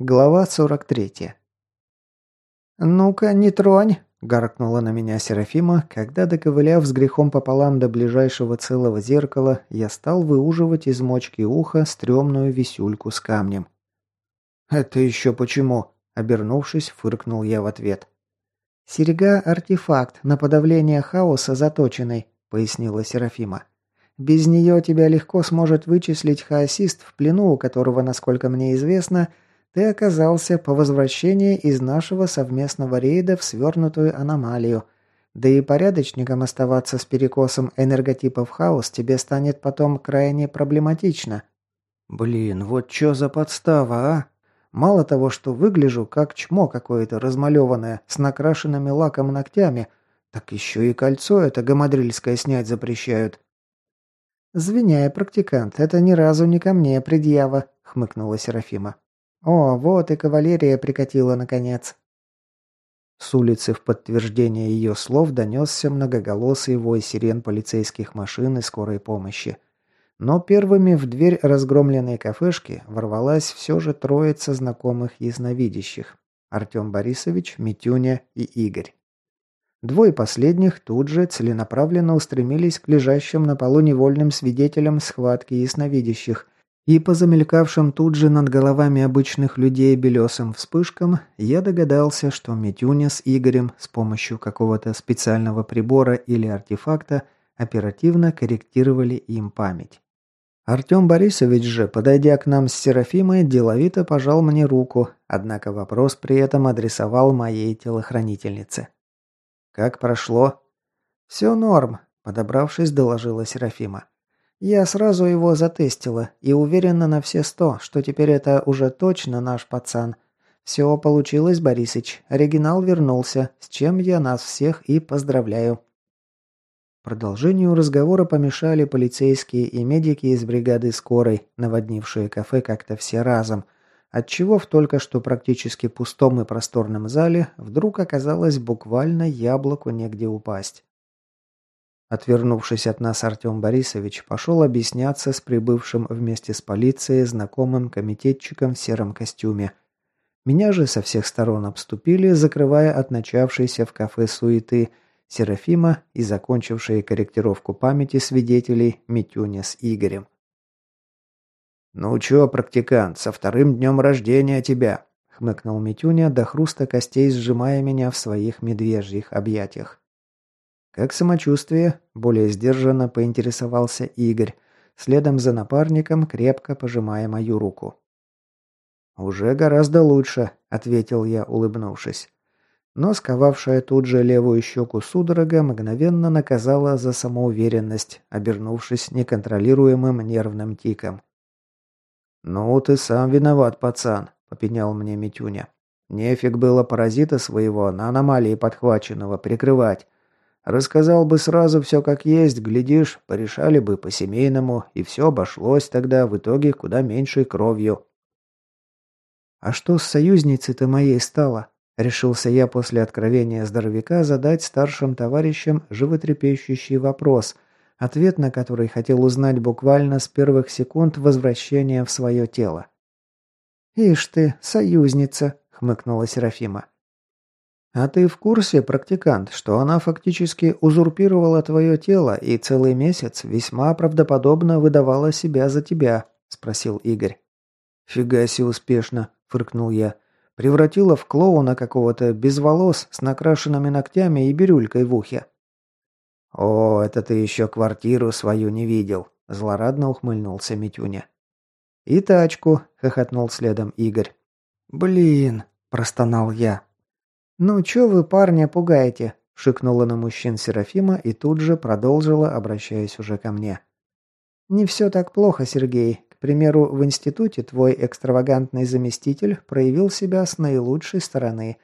Глава 43. «Ну-ка, не тронь!» – гаркнула на меня Серафима, когда, доковыляв с грехом пополам до ближайшего целого зеркала, я стал выуживать из мочки уха стрёмную висюльку с камнем. «Это еще почему?» – обернувшись, фыркнул я в ответ. «Серега – артефакт, на подавление хаоса заточенный», – пояснила Серафима. «Без нее тебя легко сможет вычислить хаосист в плену, у которого, насколько мне известно – ты оказался по возвращении из нашего совместного рейда в свернутую аномалию. Да и порядочником оставаться с перекосом энерготипов хаос тебе станет потом крайне проблематично. Блин, вот чё за подстава, а? Мало того, что выгляжу как чмо какое-то размалеванное с накрашенными лаком ногтями, так еще и кольцо это гамадрильское снять запрещают. «Звиняй, практикант, это ни разу не ко мне предъява», — хмыкнула Серафима. О, вот и кавалерия прикатила наконец. С улицы в подтверждение ее слов донесся многоголосый вой сирен полицейских машин и скорой помощи. Но первыми в дверь разгромленной кафешки ворвалась все же троица знакомых ясновидящих – Артем Борисович, Митюня и Игорь. Двое последних тут же целенаправленно устремились к лежащим на полу невольным свидетелям схватки ясновидящих – и по замелькавшим тут же над головами обычных людей белесым вспышкам, я догадался, что Митюня с Игорем с помощью какого-то специального прибора или артефакта оперативно корректировали им память. Артем Борисович же, подойдя к нам с Серафимой, деловито пожал мне руку, однако вопрос при этом адресовал моей телохранительнице. «Как прошло?» «Все норм», – подобравшись, доложила Серафима. Я сразу его затестила и уверена на все сто, что теперь это уже точно наш пацан. Все получилось, Борисыч. Оригинал вернулся, с чем я нас всех и поздравляю. Продолжению разговора помешали полицейские и медики из бригады скорой, наводнившие кафе как-то все разом, отчего в только что практически пустом и просторном зале вдруг оказалось буквально яблоку негде упасть. Отвернувшись от нас, Артем Борисович пошел объясняться с прибывшим вместе с полицией знакомым комитетчиком в сером костюме. Меня же со всех сторон обступили, закрывая от начавшейся в кафе суеты Серафима и закончившие корректировку памяти свидетелей Митюня с Игорем. «Ну чё, практикант, со вторым днем рождения тебя!» — хмыкнул Митюня до хруста костей, сжимая меня в своих медвежьих объятиях. «Как самочувствие?» – более сдержанно поинтересовался Игорь, следом за напарником, крепко пожимая мою руку. «Уже гораздо лучше», – ответил я, улыбнувшись. Но сковавшая тут же левую щеку судорога мгновенно наказала за самоуверенность, обернувшись неконтролируемым нервным тиком. «Ну, ты сам виноват, пацан», – попенял мне Митюня. «Нефиг было паразита своего на аномалии подхваченного прикрывать. Рассказал бы сразу все как есть, глядишь, порешали бы по-семейному, и все обошлось тогда в итоге куда меньшей кровью. «А что с союзницей-то моей стало?» Решился я после откровения здоровяка задать старшим товарищам животрепещущий вопрос, ответ на который хотел узнать буквально с первых секунд возвращения в свое тело. «Ишь ты, союзница!» — хмыкнула Серафима. А ты в курсе, практикант, что она фактически узурпировала твое тело и целый месяц весьма правдоподобно выдавала себя за тебя?» – спросил Игорь. «Фига себе успешно», – фыркнул я. «Превратила в клоуна какого-то без волос, с накрашенными ногтями и бирюлькой в ухе». «О, это ты еще квартиру свою не видел», – злорадно ухмыльнулся Митюня. «И тачку», – хохотнул следом Игорь. «Блин», – простонал я. «Ну чё вы парня пугаете?» – шикнула на мужчин Серафима и тут же продолжила, обращаясь уже ко мне. «Не все так плохо, Сергей. К примеру, в институте твой экстравагантный заместитель проявил себя с наилучшей стороны.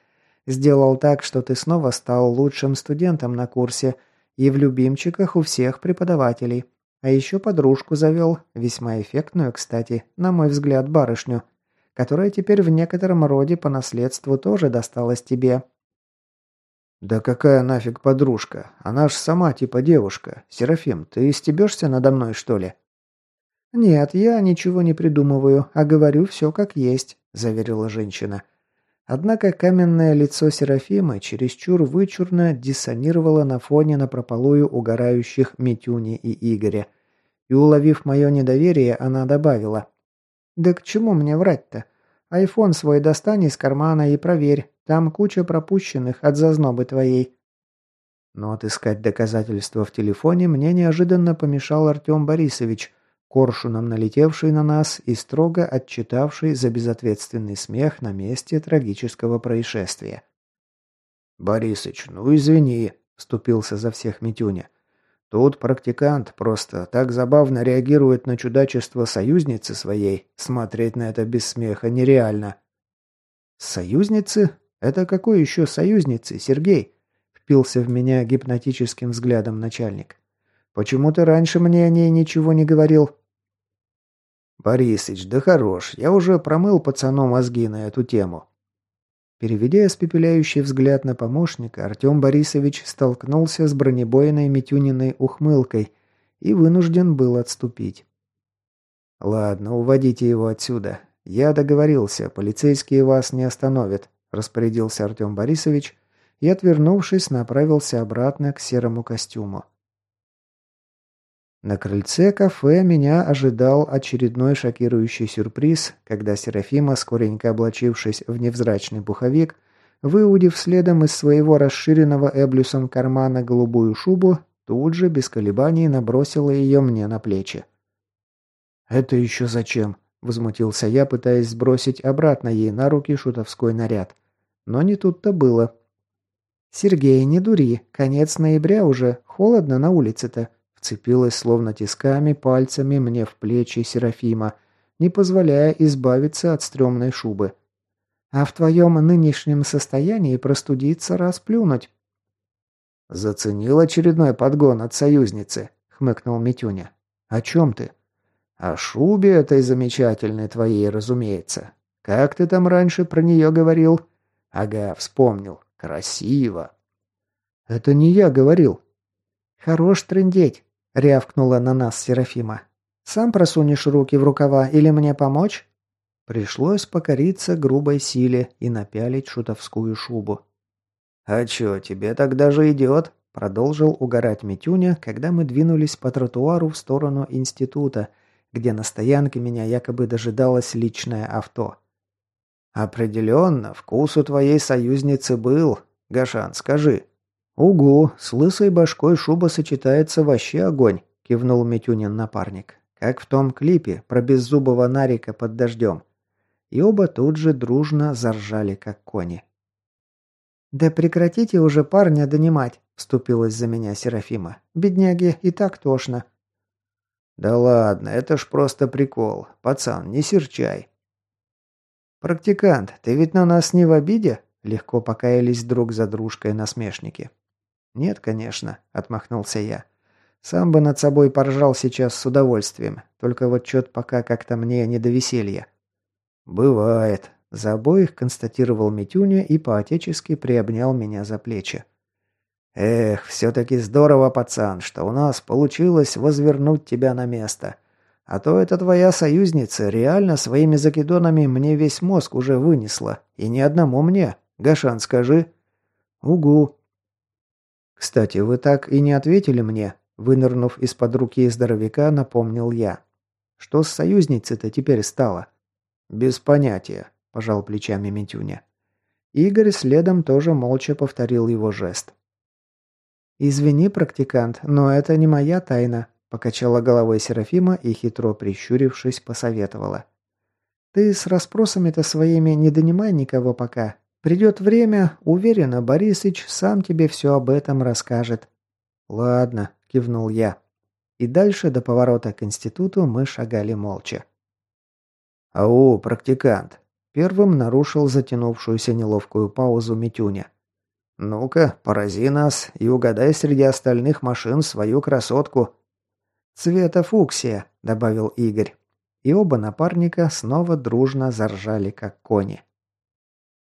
Сделал так, что ты снова стал лучшим студентом на курсе и в любимчиках у всех преподавателей. А еще подружку завел, весьма эффектную, кстати, на мой взгляд, барышню – которая теперь в некотором роде по наследству тоже досталась тебе». «Да какая нафиг подружка? Она ж сама типа девушка. Серафим, ты стебешься надо мной, что ли?» «Нет, я ничего не придумываю, а говорю все как есть», заверила женщина. Однако каменное лицо Серафимы чересчур вычурно диссонировало на фоне напропалую угорающих Митюни и Игоря. И, уловив мое недоверие, она добавила. «Да к чему мне врать-то? Айфон свой достань из кармана и проверь. Там куча пропущенных от зазнобы твоей». Но отыскать доказательства в телефоне мне неожиданно помешал Артем Борисович, коршуном налетевший на нас и строго отчитавший за безответственный смех на месте трагического происшествия. «Борисыч, ну извини», – вступился за всех Митюня. «Тут практикант просто так забавно реагирует на чудачество союзницы своей. Смотреть на это без смеха нереально». «Союзницы? Это какой еще союзницы, Сергей?» – впился в меня гипнотическим взглядом начальник. Почему ты раньше мне о ней ничего не говорил?» «Борисыч, да хорош, я уже промыл пацану мозги на эту тему». Переведя испепеляющий взгляд на помощника, Артем Борисович столкнулся с бронебойной Митюниной ухмылкой и вынужден был отступить. «Ладно, уводите его отсюда. Я договорился, полицейские вас не остановят», – распорядился Артем Борисович и, отвернувшись, направился обратно к серому костюму. На крыльце кафе меня ожидал очередной шокирующий сюрприз, когда Серафима, скоренько облачившись в невзрачный пуховик, выудив следом из своего расширенного эблюсом кармана голубую шубу, тут же без колебаний набросила ее мне на плечи. «Это еще зачем?» – возмутился я, пытаясь сбросить обратно ей на руки шутовской наряд. Но не тут-то было. «Сергей, не дури, конец ноября уже, холодно на улице-то», Вцепилась словно тисками пальцами мне в плечи Серафима, не позволяя избавиться от стрёмной шубы. «А в твоем нынешнем состоянии простудиться расплюнуть». «Заценил очередной подгон от союзницы», — хмыкнул Митюня. «О чем ты?» «О шубе этой замечательной твоей, разумеется. Как ты там раньше про нее говорил?» «Ага, вспомнил. Красиво». «Это не я говорил». «Хорош трындеть. Рявкнула на нас Серафима. «Сам просунешь руки в рукава или мне помочь?» Пришлось покориться грубой силе и напялить шутовскую шубу. «А чё, тебе так даже идёт?» Продолжил угорать Митюня, когда мы двинулись по тротуару в сторону института, где на стоянке меня якобы дожидалось личное авто. «Определенно, вкус у твоей союзницы был. Гашан, скажи, «Угу, с лысой башкой шуба сочетается вообще огонь», – кивнул Митюнин напарник. «Как в том клипе про беззубого нарика под дождем». И оба тут же дружно заржали, как кони. «Да прекратите уже парня донимать», – вступилась за меня Серафима. «Бедняги, и так тошно». «Да ладно, это ж просто прикол. Пацан, не серчай». «Практикант, ты ведь на нас не в обиде?» Легко покаялись друг за дружкой насмешники. «Нет, конечно», — отмахнулся я. «Сам бы над собой поржал сейчас с удовольствием, только вот чё-то пока как-то мне не до веселья». «Бывает», — за обоих констатировал Митюня и поотечески приобнял меня за плечи. «Эх, все-таки здорово, пацан, что у нас получилось возвернуть тебя на место. А то эта твоя союзница реально своими закидонами мне весь мозг уже вынесла. И ни одному мне. Гашан, скажи». «Угу», «Кстати, вы так и не ответили мне», – вынырнув из-под руки здоровяка, напомнил я. «Что с союзницей-то теперь стало?» «Без понятия», – пожал плечами Митюня. Игорь следом тоже молча повторил его жест. «Извини, практикант, но это не моя тайна», – покачала головой Серафима и, хитро прищурившись, посоветовала. «Ты с расспросами-то своими не донимай никого пока. Придет время, уверена, Борисыч сам тебе все об этом расскажет». «Ладно», – кивнул я. И дальше до поворота к институту мы шагали молча. «Ау, практикант!» Первым нарушил затянувшуюся неловкую паузу Митюня. «Ну-ка, порази нас и угадай среди остальных машин свою красотку». «Цвета фуксия», — добавил Игорь. И оба напарника снова дружно заржали, как кони.